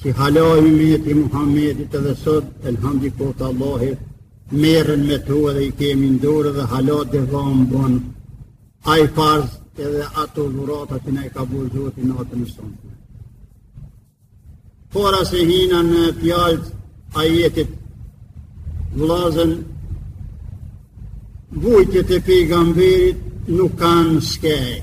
Që hala ymeti i Muhammedit edhe sot, elhamdi koft Allahit, merren me to edhe i kemi n'dorë dhe hala devam bon ai farz edhe ato dhurata që na i ka bërë Zoti natën e sont. Para se hina në fjalt e ajetit vllazën, vujtjet e pejgamberit nuk kanë skej.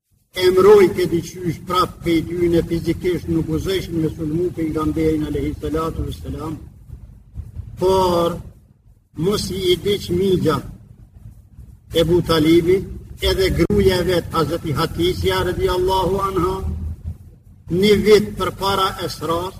E mrojke diqysh prap pej tyne fizikisht nuk guxojshin me sulmu pejgamberin alejhi salatu ve selam, por masi i diq mixha Ebu Talibi, edhe gruja e vet Hazreti Hatixhja radijallahu anha, një vit përpara Israsë,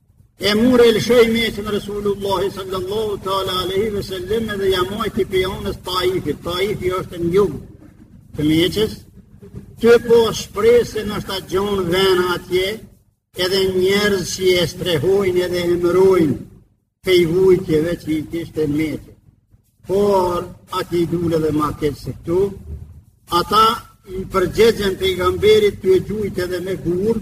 E mur e lëshoj Meqen Resulullahi sallallahu ta'la aleyhi ve sellem edhe ja majti pej anës Taifit. Taifi është në jug të Meqes. Ty pas shpresë noshta gjon ven atje edhe njerëz që e strehojnë edhe e mrojnë pej vujtjeve që i kishte n'Meqe. Por atje i dul edhe ma keq se këtu, ata i përgjegjen pejgamberit ty e gjujt edhe me gurë,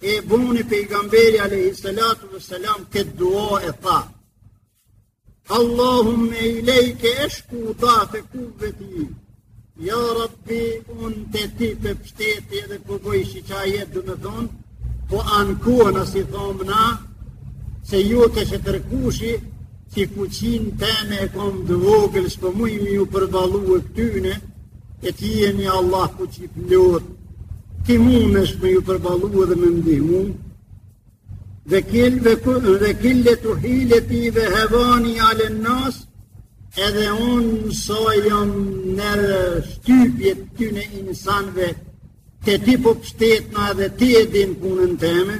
E boni pejgamberi alaihi salatu wassalam këtë dua e tha. Allahumme ilejke eshku da'fe kuvveti. Ja rabbi unë te ti po pshteti edhe po boj shiqajet, domethënë, po ankuna si thom na, se jo te tjetërkushi, që fuqinë teme e kom të vogël, s'po muj me ju përballu këtyne, E ti je një Allah fuqiplot, ti munesh me ju përballu edhe me m'ndihmu, ve kil-lete hileti ve hevani alen-nas, edhe unë sa jam nër shtypje t'tyne insanve, te ti po pshtetna edhe ti e din punën teme,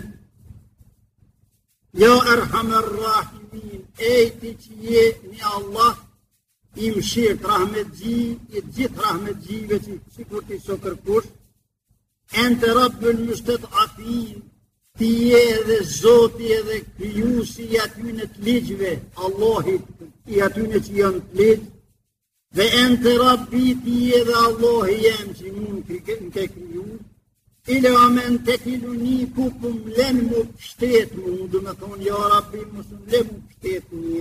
ja Erhamer Rahimin, ej ti që je një Allah, i mshirt, rahmetxhi i t'gjithë rahmetxhive që sikur ti s'o kërkush, ente rabbul mustad'afin, ti je edhe Zoti edhe krijusi i atyne të ligjve, Allahi i atyne që janë të ligj, ve ente rabbi, ti je edhe Allahi jem që mu m'ke kriju, ila men tekiluni, ku ku më len m'u pshtet mu, domethënë, ja Rabbi mos më le m'u pshtet mu,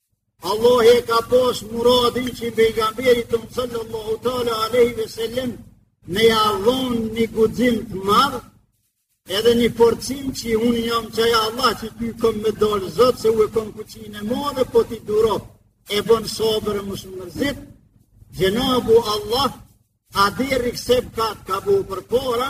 Allahi e ka pas muradin që pejgamberit tonë salallahu tala aleyhi ve sellem me ja dhon një guxim të madh edhe një forcim që unë jam qaj Allah që ty kom me t'dal zot se un e kom fuqinë e madhe po ti duro e bon sabër e mos u mërzit xhenabu Allah a deri se ka të ka bu përpara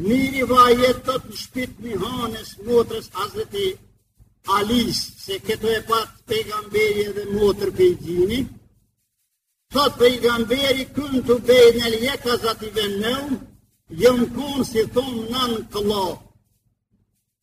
Miri va jetët në shpi t'Mihanes motrës Hazreti Alisë, se këto e pat pejgamberi edhe motër pej gjini, thot pejgamberi kun tu bejnë në ljeka zati venneu, jom kon si thonë nën kllo.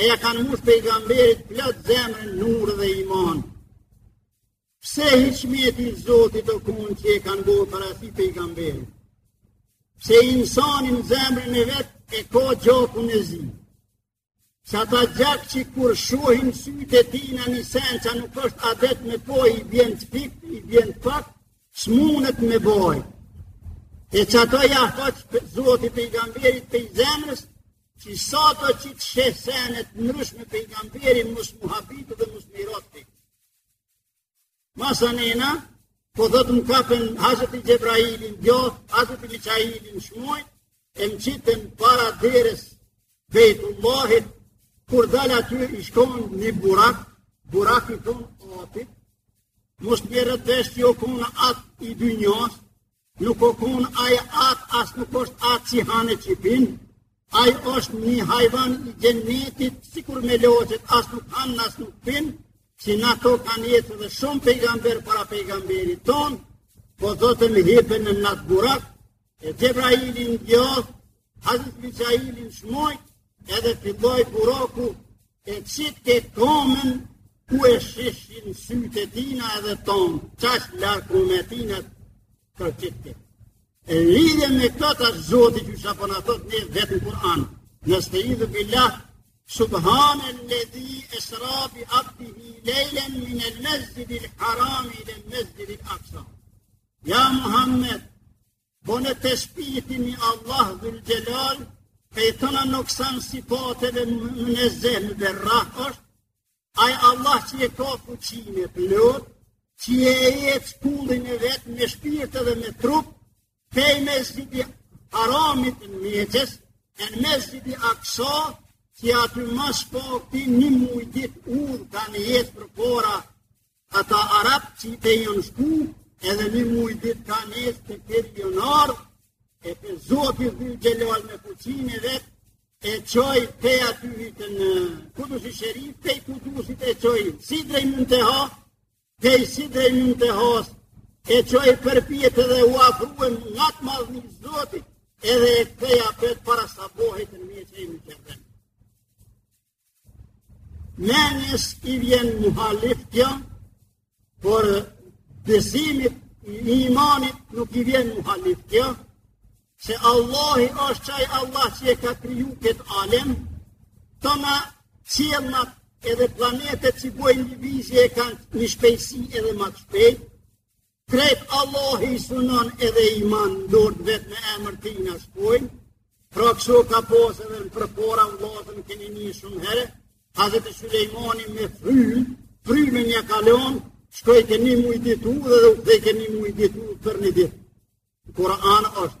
e ja kanë mush pejgamberit plot zemrën nur dhe iman. Pse hiqmeti zotit o kunë që e kanë bërë operaci pejgamberit? Pse insani n'zemrën e vet e ka gjakun e zi? Se ata gjak që kur shohin sytë e tij një sen që nuk është adet me po i bjen të fikt, i bjen të pakt, s'munet me boj. E qato ja hoq zoti pejgamberit pej zemrës, Që sa ta qi t'sheh sene t'ndryshme pejgamberi mos mu habit edhe mos mirati. Masanena, po thot më kapën Hazreti Xhebraili n'djoth, Hazreti Miqaili n'shmojt, e më qitën para derës Bejtullahit, kur dal aty i shkon një burak, burak i thonë atit, mos t'mirret vesh që o kon at i dynjos, Nuk o kun aj at as nuk është at që han e që pin, aj është një hajvan i xhenetit, sikur melaqet as nuk hanë as nuk pin, që n'ato kanë jec edhe shumë pejgamber para pejgamberit tonë, po thot më hipën n'at burak, e Xhebraili n'djoth, Hazreti Miqaili n'shmojt edhe filloj buraku e qitke komën ku e shihshin sytë e tina edhe ton, qaq larg komët e tina t'i qitke. E lidhje me këta zoti qysh po na thot me vet në Kur'an, nesteidhu billah, Subhanel-ledhi esra bi abdihi lejlen minel mesxhidil harami ilel mesxhidil aksa. Ja Muhammed, Bone tespih ti ni Allah dhul xhelal, pej tana noksan sifateve munezeh muberra osht, ai Allah që e ka fuqinë e plotë, që e jec kullin e vet me shpirt edhe me trup, pej mesxhidi haramit në Meqes, e në mesxhidi aksa, që aty ma s'pakti një muj ditë udhë kanë jec përpara, Ata arab që atje janë shku, edhe një muj ditë kanë jec të këtë pionarë, e po zoti dhul xhelal me fuqinë e vet, e çoj pej atyhit në Kudusi Sherif, pej Kudusit e çoj, Sidrei Munteha, pej Sidrei Muntehas e çoj përpjetë edhe u afru en at madhni t'zotit, edhe e kthej apet para sabahit në Meqei Muqerem. Menjes i vjen muhalif kjo, por besimit, imanit nuk i vjen muhalif kjo, se Allahi është qaj Allah që e ka kriju këtë alem, tonë qiellat edhe planetet që bojnë lëvizje e kanë një shpejsi edhe ma të shpejtë, Krejt Allahi i sunon edhe i man n'dorë t'vet, me emër t'tina shkojnë, pra kështu ka pasë edhe në përpara vllazën keni ni shumë herë, Hazreti Sulejmani me frymë, frymën ja kalon, shkoj ke një muj ditë udhë, u kthej ke një muj ditë udhë për një ditë. Në Kur'an është.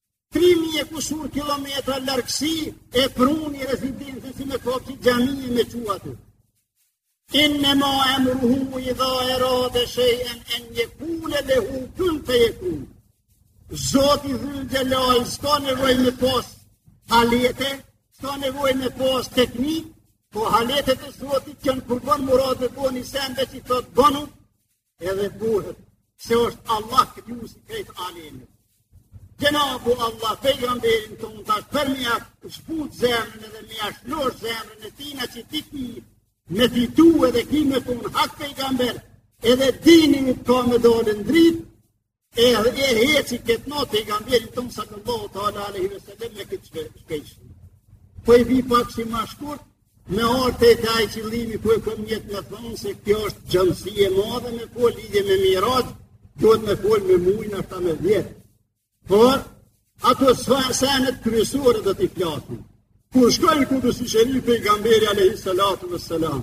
3000 e kusur kilometra largësi e pruni rezidencën si me kap qit xhami e me çu atu. Innema emruhu idha erade shejen en jekule lehu kun fe jekun. Zoti dhulxhelal, s'ka nevoj me pas halete, s'ka nevoj me pas teknik, po haletet e zotit janë kur bon murad dhe bohen sende që thot bonu, Edhe buhet, se është Allah krijusi i krejt alemit. Xhenabu Allah, pejgamberin tonë tash për me ja zbut zemrën edhe me ja shlosh zemrën e tina që ti ki me fitu edhe ki me konë hak pejgamber, edhe dini yt ka me dalë në dritë, E e heci këtë natë pejgamberi ton sallallahu taala alaihi wasallam me këtë shpejsi. Po i bi pak si ma shkurt me ardh te ai qëllimi ku e kam nijet me thonë se kjo është gjanësi e madhe me fol lidhje me miraxh, duhet me fol me muj hatta me vjetë. Por, ato far senet kryesore dhe t'i flasim. Kur shkoi n'Kudsi Sherif pejgamberi alaihi sallatu wasallam,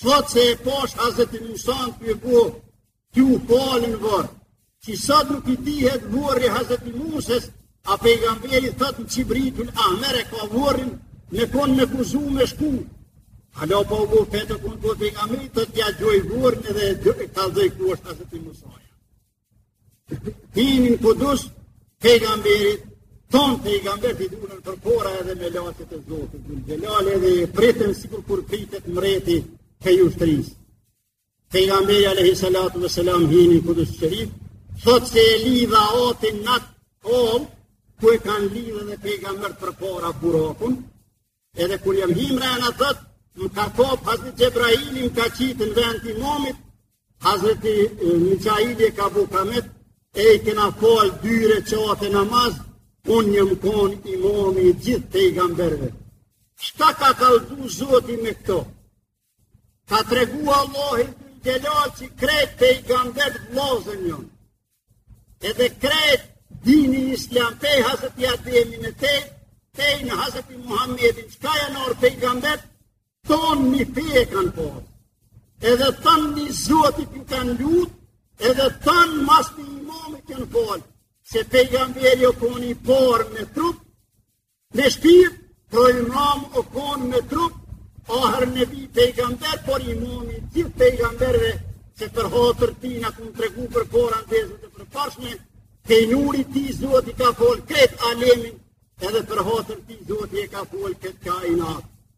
thotë se e pash Hazreti Musanë Tu u falë n'vorr, që sot nuk i dihet vorri i Hazreti Musës, a pejgamberi thot në Qibritul Ahmer e ka vorrin me konë me kuzu me shku. Hala pa u bo feth thonë pejgamberi, t'ja gjoj vorrin edhe kallzoj ku është Hazreti Musaja. Hini n'Kudus pejgamberi ton, pejgamberët i dulën përpara edhe melaqet e zotit dhulxhelal edhe e pritën sikur kur pritet mreti prej ushtrisë. Pejgamberi alayhi salatu vesselam hini në Kudsi Sherif, thotë se e lidha atin n'at hallkë, ku e kanë lidhë edhe pejgamberët përpara burakun, edhe kur jam hi mrena thotë, më ka kapë Hazreti Xhebraili më ka qitë në vend të imamit, Hazreti Mikaili e ka bu kamet, e i kena falë dy reqate namaz, unë jom konë imami i gjithë pejgamberve. Shka ka kallzu zoti me këto? Ka tregu Allahi Dhulxhelal që krejt pejgamberët vllazën janë. Edhe krejt dini islam pej hazreti Ademit e tej, tej në hazreti Muhammedin, çka janë ardhë pejgamberë, tonë një fe kanë pasë. Edhe tonë një Zoti iu kanë lutë, edhe tonë mas një imami u kanë falë, se pejgamberi o kon i parë me trup, Me shpirt, pra imam o konë me trup, ahër nebi pejgamber, por imami i gjithë pejgamberve, se për hatër tij ua kom tregu përpara n'vazet e përparshme, pej nurit tij Zoti ka falë krejt alemin, edhe për hatër tij Zoti e ka falë këtë kainat.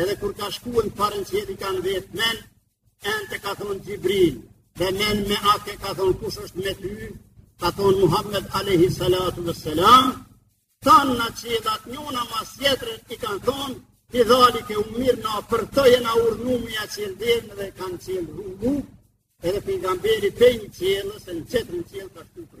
Edhe kur ka shku n'parën qiell e kanë vetë men ente, ka thonë Xhibril, ve men meake, ka thonë kush është me ty, ka thonë Muhammed Alejhi Salatu ves Selam, tanë në qiellat njona mas tjetrën i kanë thonë, bidhalike umirna, për të jena urdhnu me ja qelë derën dhe kanë qelë rrugën, edhe pejgamberi pej një qielli e në qetrin qiell ka shku për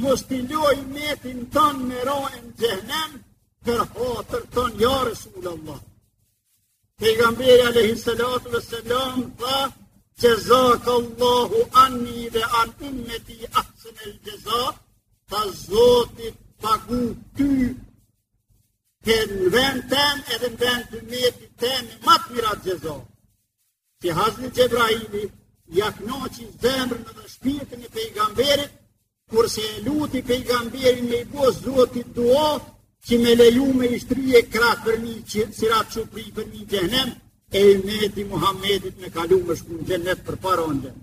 Mos t'i loj ymetin tan me ra në xhehnem, për hatër tan ja Resul Allah. Pejgamberi Alejhi Salatu ves Selam tha, Xhezak Allahu anni ve an ummeti ahsen el xheza, ta Zoti pagu ty për në vend tem edhe në vend të ymetit tem e ma t'mira xheza. Si Hazreti Xhebraili ja knoqi zemrën dhe shpirtin e pejgamberit, kurse e luti pejgamberin me i bo Zotit dua, që me leju me i shtri krahët përmbi sirat qypri përmbi xhehnem, e ymeti Muhammedit me kalu me shku në xhenet përpara në xhenet.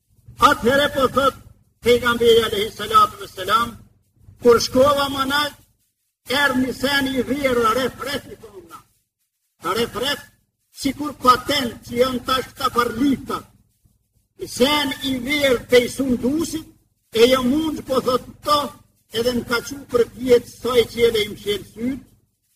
Atëherë po thotë, pejgamberi Alejhi Salatu ves Selam, kur shkova ma nalt, erdh një sen i vjerrë, refref i thonë na. Refref, sikur patent që janë tash këta farlita, një sen i vjerrë pej sundusit, e jo mund po thotë kjo edhe më ka çu përpjetë sa i çel e i mshel sytë,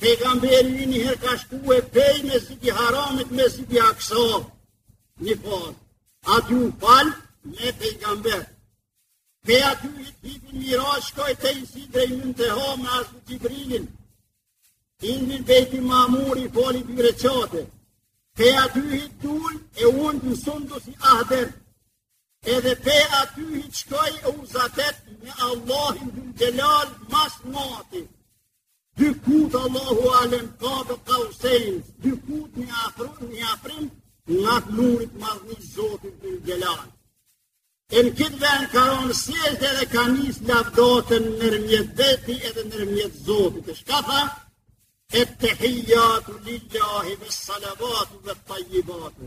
Pejgamberi njëherë ka shku pej Mesxhidi Haramit n'Mesxhidi Aksa, një fazë. Aty u fal me pejgamber. Pe aty hipi n'miraxh, shkoi tej Sidrei Munteha me hazreti Xhibrilin. Indel Bejti Mamur i fali dy reqate. Pe aty i dul e unë të sundusi ahder. Edhe pej aty i shkoj e u zatet me Allahin dhul xhelal mas nati. Dy kut Allahu alem kabe kausejn, dy kut një afrim, një afrim, në atë nurit madhnisë Zotit dhul xhelal. E në këtë ven ka ro n'sexhde edhe ka nis lavdatën nërmjet veti edhe nërmjet Zotit. E shka tha? Ettehijatu lillahi ve salavatu ve tajibatu.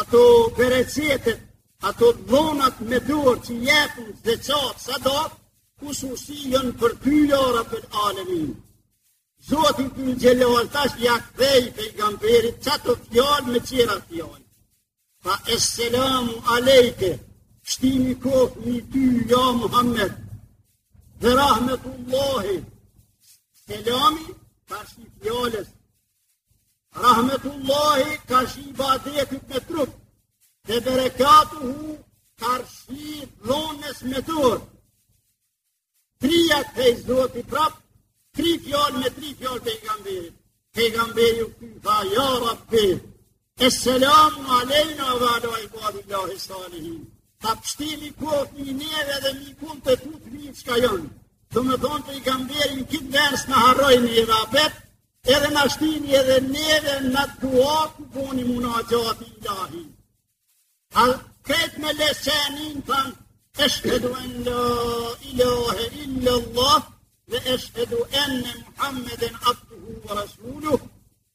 Ato bereqetet, ato dhonat me dorë që jepen, zeqat, sadakë, kusuri janë për ty ja Rabbel alemin. Zoti dhul xhelal tash ja kthej pejgamberit qato fjalë me tjera fjalë. Tha esselamu alejke, pshtimi koftë mi ty, ja Muhammed, ve rahmetullahi, selami karshi fjalës, Rahmetullahi karshi ibadetit me trup, ve berekatuhu karshi dhonës me dorë. Tri ja kthej Zoti prap, tri fjalë me tri fjalë pejgamberit. Pejgamberi u kthy tha, ja rabbi, Esselamu alejna ve ala ibadillahi salihin. Tha pshtimi koftë mi neve edhe mi kumë të tu të mirë çka janë. Domethonë pejgamberi n'këtë ven s'na harroj në ibadet, edhe na shtini edhe neve në dua ku boni munaxhati ilahi. A krejt meleqet thanë eshhedu en la ilahe illa Allah ve eshhedu enne Muhammeden abduhu ve rasuluhu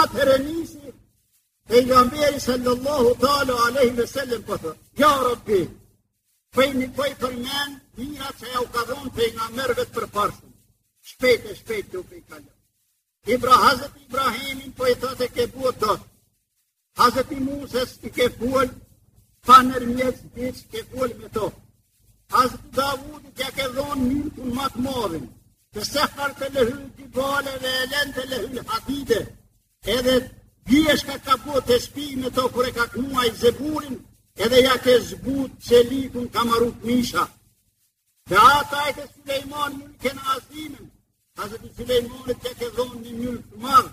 Atëherë nisi pejgamberi sallallahu ta'ala alaihi ve sellem po thotë: "Ja, Rabbi, po i ni po i përmen t'mirat që jau ka dhënë pejgamberëve të përparshëm. Shpejt e shpejt po i kaloj." Ibra Hazreti Ibrahimin po i thotë e ke bo dost. Hazreti Musës i ke fol, pa nërmjetës hiç ke fol me to. Hazreti Davudit ja ke dhonë mylkun ma të madhin, ve sehharte lehul xhibale ve elente lehul hadide, edhe bjeshka ka bo tespih me to kur e ka kënu Zeburin, edhe ja ke zbut çelikun ka maru këmisha. Ve atajte Sulejmane mulken azimen, Hazreti Sulejmanit ja ke dhonë një mylk të madh,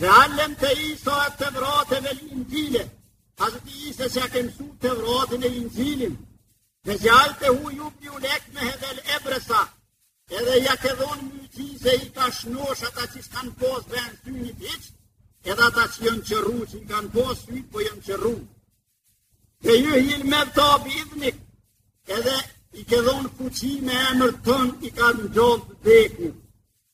Ve allemte Isa et-tevrate vel inxhile, hazreti Isës ja ke mësu Tevratin e Inxhilin, ve xhealtehu jubriul ekmehe vel ebresa, edhe ja ke dhonë muxhize i ka shnosh ata që s'kanë pas ven synit hiç, edhe ata që janë qorru, që i kanë pas syt, po janë qorru. Ve juhjil mevta bi idhnik, edhe i ke dhonë fuqi me emër tënd, i ka ngjall të dekët,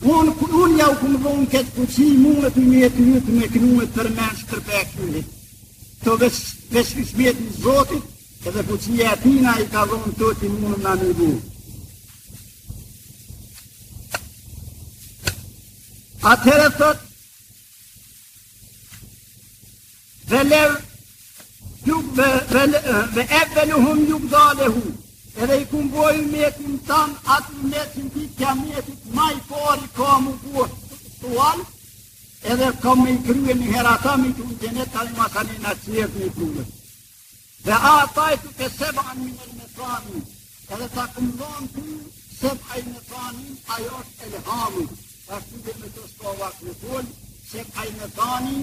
Unë kur unë jau kum dhonë këtë fuqi, mundet një jetë një të me kënu e përmen shkërpe e kënit. Të vesh, vesh i shmetë në zotit, edhe fuqia e tina i ka dhonë këto që mundën me i bo. Atëherë thotë, Dhe lev, ju, dhe, dhe, dhe e dhe në hum ju gdale hu, edhe i kum bo ymetin tan, atë ymetin ti tja ymetit ma i pari ka mu bo sual, edhe ka me i krye një hera ka me hi në xhenet, ta ma ta një në qërë një krye. Dhe a taj të ke seba në një në në tani, edhe ta kum dhon ty seb'ai methani, ajo është elhamu, është një dhe me të shkova në kullë, seb'ai methani,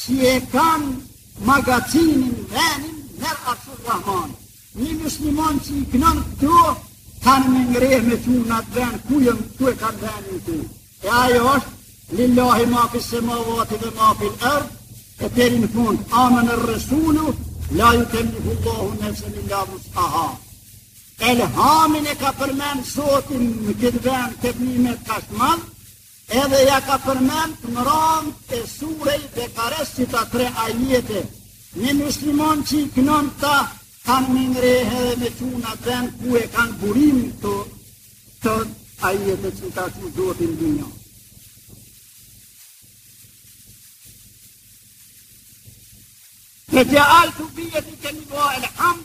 Si e kanë magazinin venin nër Arshu Rrahman. Një muslimon që i knon këto, kanë me ngreh me qu në atë ven, ku jëm, ku e kanë venin këto. E ajo është, lillahi ma fis-semavati ve ma fil erd, e teri në fund, amener-resulu, la jukel-lifullahu nefsen il-la vus'aha. Elhamin e ka përmen Zoti në këtë ven, këtë nimet kaq të madh, Edhe ja ka përmend mramt e surei Bekares qëta tre ajete. Një muslimon që i knon kta kanë me ngreh edhe me qu në atë ven ku e kanë burimin këto ajete që ta që zotin dhe një. Në të alë të bijet i kemi bua e lëhamë,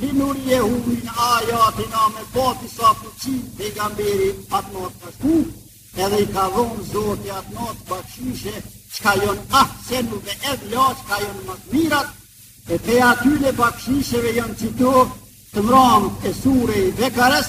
Linurijehu min ajatina me pa disa fuqi pejgamberi atë natë ka shku, edhe i ka dhonë zoti atë natë bakshishe, qka jonë ahsenu ve efdal qka jonë ma të mirat, e prej atyne bakshisheve jonë qito të mramt e surei Bekares,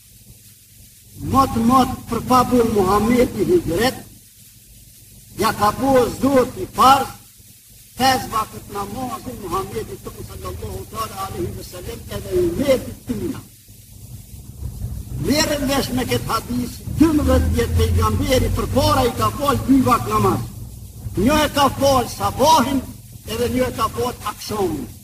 Mot mot për pa bo Muhammedi hixhret, ja ka bo Zoti farz, pes vakët namazin Muhammedit sallallahu teala alejhi ve sellem edhe ymetit të tina. Mirret vesh me këtë hadis, 12 vjet pejgamberi përpara i ka falë dy vakt namaz. Një e ka falë sabahin edhe një e ka falë akshomin.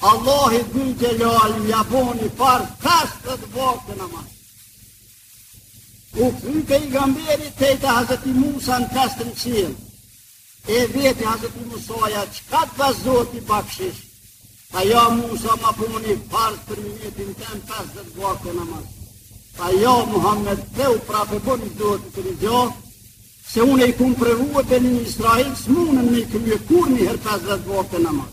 Allahi dhul xhelali ja boni farz 50 vakte namaz. U kthy pejgamberi teri te Hazreti Musa në pestën qill. E veti Hazreti Musaja, qka të dha Zoti bakshish? Tha ja Musa ma boni farz për ymetin tem 50 vakte namaz. Tha ja Muhammed kthehu prapë boni Zotit rixha se unë i kum provue beni Israil, s'mundën me i krye kurrnjëherë 50 vakte namaz.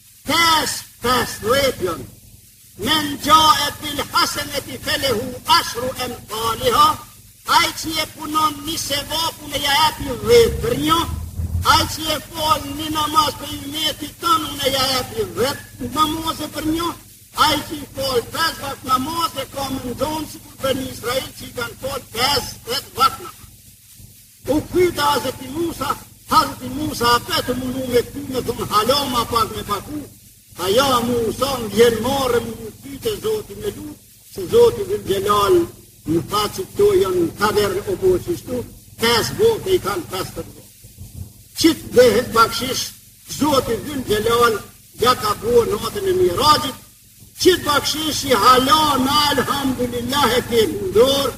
Pesë, pesëdhjetë jon, men xhae bil haseneti felehu ashru emthaliha, ai që e punon një sevap unë ja epi dhjetë për njo, ai që e fal një namaz prej ymeti tënd unë ja epi dhjetë namazë për një, ai që i fal pesë vakt namazë e ka mendo sikur Beni Israil që i kanë fal pesëdhjetë vakt namazë. U kthy te Hazreti Musa, Hazreti Musa apet më në me kthy me thonë hala ma pak me paku, a ja Musa m'vjen marre më në ty te Zoti me lutë, se Zoti xhelexhelal m'tha që këto janë në kader o po qështu, pesë vakte i kanë pesëdhjetë vakte. Qitë dhe hëtë bakshish, Zoti xhelexhelal, ja ka bo në natën e Miraxhit, qitë bakshishi hala alhamdulillah e të mundorë,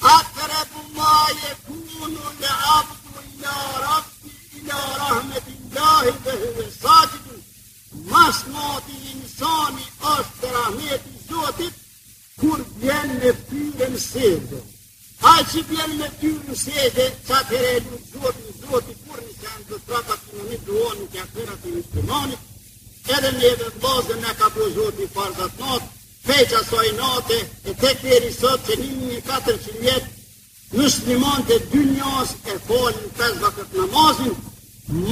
Akrabu ma jekunul abdu ila rabbi ila rahmetil-lahi ve huve saxhidun, ma s'ngati insani është te rahmeti i Zotit, kur bjen me ftyrë në sexhde. Ai që bjen me ftyrë në sexhde, që atëherë e lut Zotin, Zoti, kur një se në të trapat të në një duon në kja të rëtë i muslimanit, edhe neve namazin na ka bo Zoti farz at natë, Prej qasaj nate e tek deri sot qe një mijë e katërqind vjet muslimanët e dynjasë e falin pesë vakt namazin,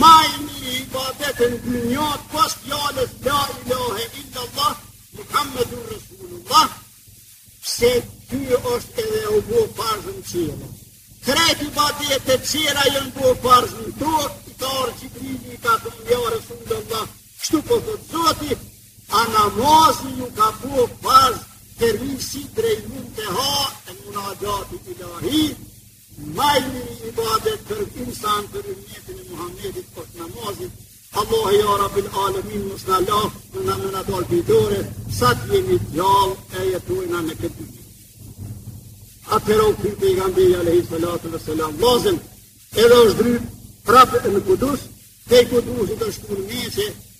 ma i miri ibadet n'dynja pas fjalës la ilahe illallah Muhammedur Resulullah, pse ky është edhe u bo farz n'qiell. Krejt ibadetet qera jan bo farz n'tokë, i ka ardhë Xhibrili, i ka thënë ja Resulullah, kështu po thotë Zoti, A namazi ju ka bo farz te Sidrei Munteha e munaxhati ilahi, ma i miri ibadet për insan për ymetin e Muhammedit osht namazi, Allah ja Rabbil alemin mos na lashtë, me na dalë prej dore, sa të jemi gjallë e jetojna në këtë dynja. Atëherë u kthy pejgamberi, alejhi salatu ve selam, lazim, edhe është zdrypë, prapë në Kudus, prej Kudusit është kthy n'Meqe,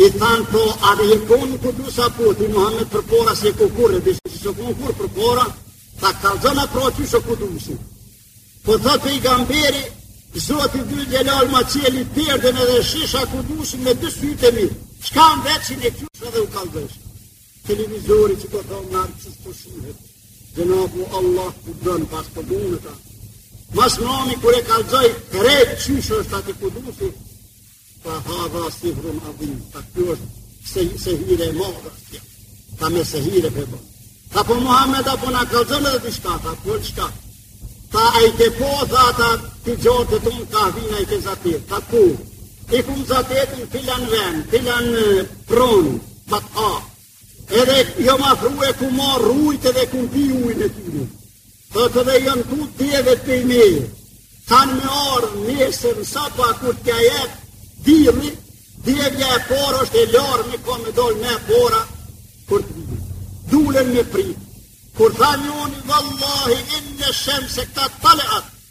I thanë po, a edhe je konë në Kudus a po, ti Muhammed përpara s'je kon kurrë, dhe si s'je konë kurrë përpara, na kallëzo pra qysh ë Kudusi. Po tha pejgamberi, Zoti xhelexhelal ma çeli perden edhe shihsha Kudusin me dy sytë e mi, çka m'vetshin e kqyrsha edhe u kallëzojsha. Televizori që po thonë në arë qësë po shumët, neudhubillah ku dënë pas të bunëta. Masnami kur e kallëzoi, krejtë qysh është aty Kudusi, Tha hadha sihrun adhim, tha kjo është sehire e madhe është kjo, tha me sehire po bon. Tha po Muhammed a po na kallzon edhe diçka, tha po çka. Tha a i ke pa, tha ti gjontë tonë, ka vin, a i ke zatit, tha ku. I kum zatit në filan ven, filan pronë, po tha. Edhe jom afrue e kum marrë ujt edhe kum pi ujnë e tyne. Tha edhe janë tutë devet pej meje. Kanë me ardhë nesër në sabah kur t'ja jetë dilli, devja e parë është e larme ka me dolë e para kur të bje dilli. Dulen me pritë. Kur tha njoni, vallahi, inne shemse kad taleat,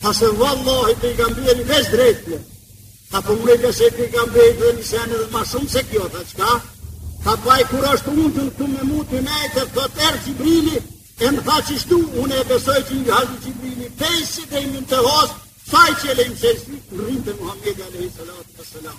Tha se vallahi pejgamberi veç drejtë kjo. Tha po more i besoj pejgamberit edhe një sen edhe ma shumë se kjo, tha çka? Tha pa e kur është unë të në të me mu të nejtë, të thot erë Gjibrili, e më tha qishtu, unë e besoj që një hajtë Xhibrili, pej sidrei munteha, sa çel e mshel sytë, mrrinte te Muhammedi a.s.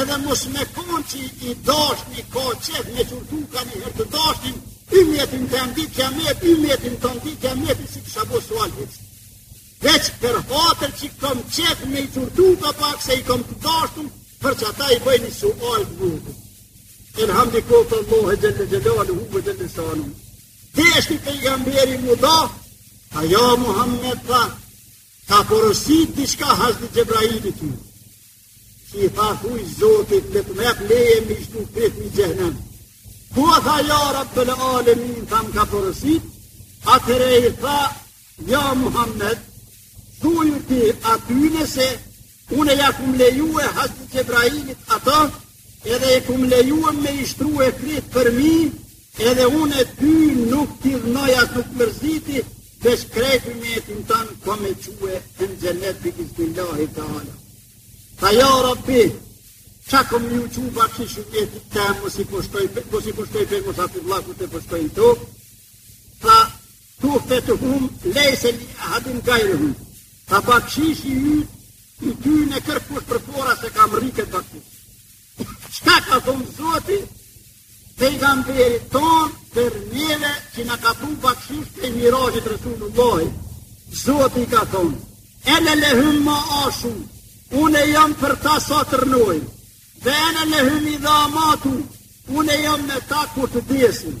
Edhe mos me konë që i dashtni ka qef me qortu ka një herë të dashtin, ymetin tond n'kijamet, ymetin tond n'kijamet, s'i kisha bo sual vetë. Veç për hatër që kom qef me i qortu ka pak se i kom të dashtun, për çata i bëj sual vetë. Elhamdi koftë Allahu xhel-le xhelaluhu ve xhel-le shanuhu. Deshti pejgamberi m'u da, a ja Muhammed tha, të porositi diçka hazreti Xhebraili ty. Që i tha thuj zotit, le të më jep leje me i shtru përmi xhehnem. Po tha ja Rabbel alemin tha më ka porosit, atëherë i tha, ja Muhammed, thuju ti atyne se une ja kum lejue hazreti Xhebrailit ato, Edhe e kum lejuar me i shtrue krihët përmi, edhe unë ty nuk t'idhnoj as nuk mërziti, veç krejt ymetin tan kom me çue në xhenet bi idhnillahi teala. Tha ja, rabbi, ça kom me ju çu bakshish ymetit tem, masi po shkoj pej musafirllakut po shkoj në tokë, tha, Tuhfetuhum, lejse li ahadin gajrihum. Tha bakshishi i, i tyne kërkush përpara s'e ka mrri këtë bakshish. Çka ka thonë zoti pejgamberit tonë për neve që na ka pru bakshish pej miraxhit resulullahi. Zoti ka thonë, ene lehum ma ashu, une jam për ta sa të rrnojnë, ve ene lehum idha matu, une jam me ta kur të desin.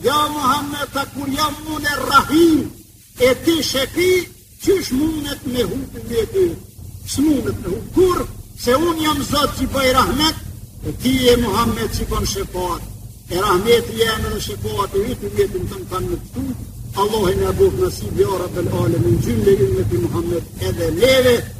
Ja Muhammed tha kur jam une rahim, e ti shefi, qysh mundet me hup ymeti, s'mundet me hup kurrë, se unë jam zot qi bëj rahmet, e ti je Muhammed qi bën shefat, e rahmeti jem dhe shefati jot ymetin tan kanë me pshtu, Allahu na boftë nasib ja Rabbel alemin xhymle ymeti Muhammed edhe neve,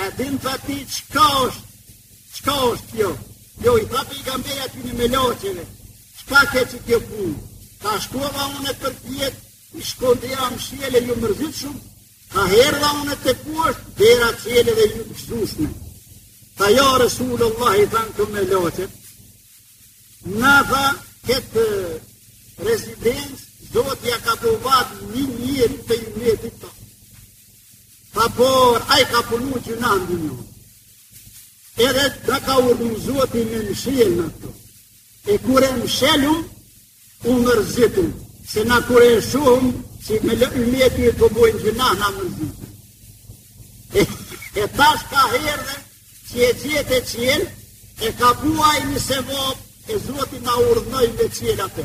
A din ti çka është, çka është kjo? Jo, i tha pejgamberi atyne meloqeve, çka ke qikjo punë? Kah shkova unë përpjetë, ish kon e mshelë e ju mërzitshëm, kah erdha unë teposhtë, dera çelë dhe ju gëzushme. Tha ja Resulallah i thanë meloqet, na tha këtë rezidencë, Zoti ja ka bo një njeri të ymetit të Po por, ai ka punu gjynah në dynjo. Edhe na ka urdhnu zoti me mshelë na këto. E kur e mshelum, u mërzitum. Se na kur e shohum qi ymeti po bojnë gjynah na mërzitum. E, e tash kah erdhe, që e gjete çelë, e ka bo ai një sevap, e zoti na urdhnoi me çelë atë.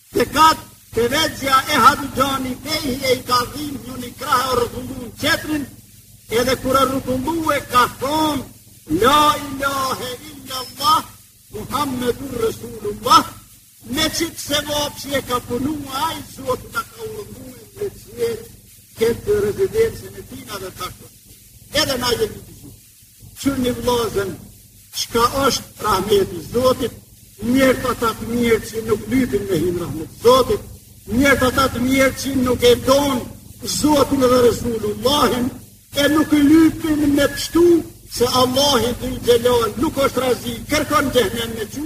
Fekad tevexhxhea ehadu xhanibejhi e i ka dhim një një krah u rrotullu në qetrin, edhe kur u rrotullu e ka thonë, la ilahe illa Allah, Muhammedur Resulullah, me qit sevap që e ka punu ai zoti na ka urdhnu me e çelë, këtë rezidencën e tina dhe takë, edhe na jemi të gjithë. Qyrni vllazën, çka është rahmeti i Zotit? Mjerët ata të mjerë që nuk lypin me hi në rahmet të Zotit, mjerët ata të mjerë që nuk e donë Zotin dhe Resulullahin, e nuk lypin me pështu, se Allahi dhul xhelal nuk është razi kërkon n'xhehnem me çu,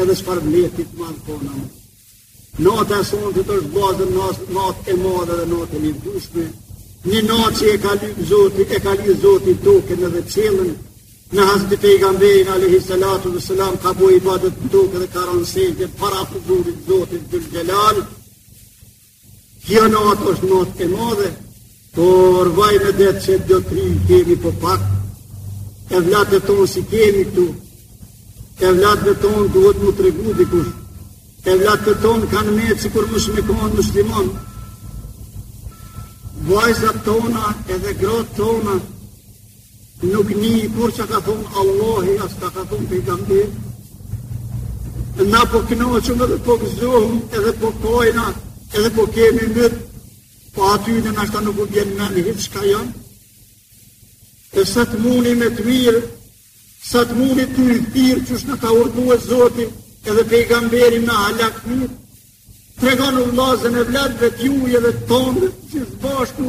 Edhe çfarë vlefti të madh po në mund. Nata e sontit është vllazën natë, natë e madhe dhe natë e një dushme, një natë që e ka lyp zoti, e ka lyp zoti tokën edhe qiellën, në hasë të pejgamberin, alejhi salatu ve selam, ka bo ibadet në tokë dhe ka ra në sexhde, para huzurit zotit dhul xhelal, Kjo natë është natë e madhe, por vaj medet që do të rinj kemi po pak, evlatët tonë s'i kemi këtu, evlatëve tonë duhet me u tregu dikush, evlatët tonë kanë met sikur mos me kon muslimon, vajzat tona edhe grot tona, Nuk ni kurrë çka ka thonë Allahi, as çka ka thonë pejgamberi. Na po knaqum edhe po gëzohum, edhe po kojna, edhe po kemi mërë, po atyne nashta nuk u vjen në men hiç çka janë. E sa të muni me të mirë, sa të muni tuj i thirrë qysh na ka urdhnu zoti, edhe pejgamberi me ahlak mirë, tregonu vllazën evladëve tuj edhe t'tonë, që s'bashku,